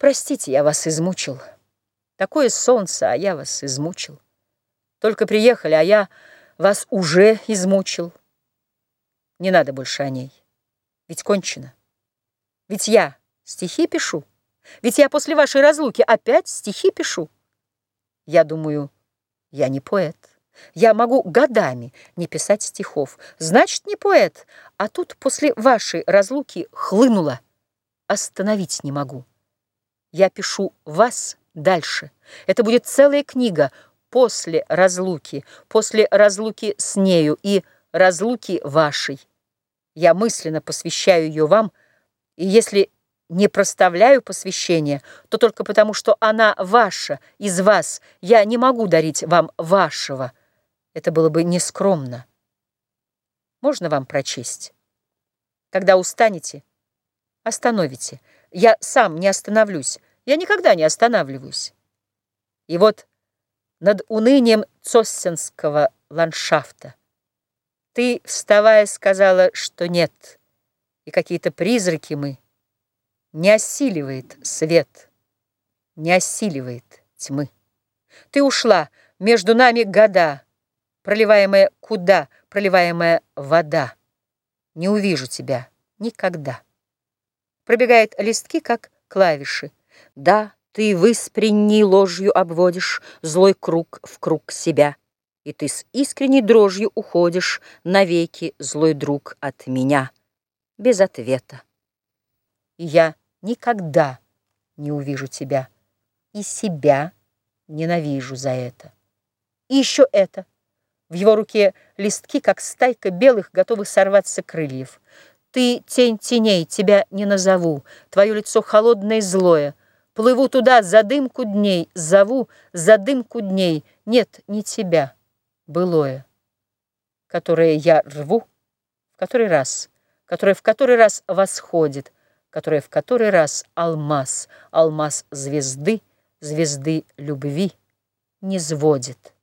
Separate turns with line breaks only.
Простите, я вас измучил. Такое солнце, а я вас измучил. Только приехали, а я вас уже измучил. Не надо больше о ней. Ведь кончено. Ведь я стихи пишу. Ведь я после вашей разлуки опять стихи пишу. Я думаю, я не поэт. Я могу годами не писать стихов. Значит, не поэт. А тут после вашей разлуки хлынуло. Остановить не могу. Я пишу вас дальше. Это будет целая книга после разлуки, после разлуки с нею и разлуки вашей. Я мысленно посвящаю ее вам, и если не проставляю посвящение, то только потому, что она ваша, из вас. Я не могу дарить вам вашего. Это было бы нескромно. Можно вам прочесть? Когда устанете, остановите. Я сам не остановлюсь. Я никогда не останавливаюсь. И вот над унынием цоссенского ландшафта ты, вставая, сказала, что нет, и какие-то призраки мы. Не осиливает свет, не осиливает тьмы. Ты ушла, между нами года, проливаемая куда, проливаемая вода. Не увижу тебя никогда пробегает листки, как клавиши. Да, ты выспренней ложью обводишь злой круг в круг себя, И ты с искренней дрожью уходишь навеки, злой друг, от меня, без ответа. Я никогда не увижу тебя, и себя ненавижу за это. И еще это. В его руке листки, как стайка белых, готовых сорваться крыльев. Ты тень теней, тебя не назову, Твое лицо холодное и злое. Плыву туда за дымку дней, Зову за дымку дней. Нет, не тебя, былое, Которое я рву в который раз, Которое в который раз восходит, Которое в который раз алмаз, Алмаз звезды, звезды любви не сводит.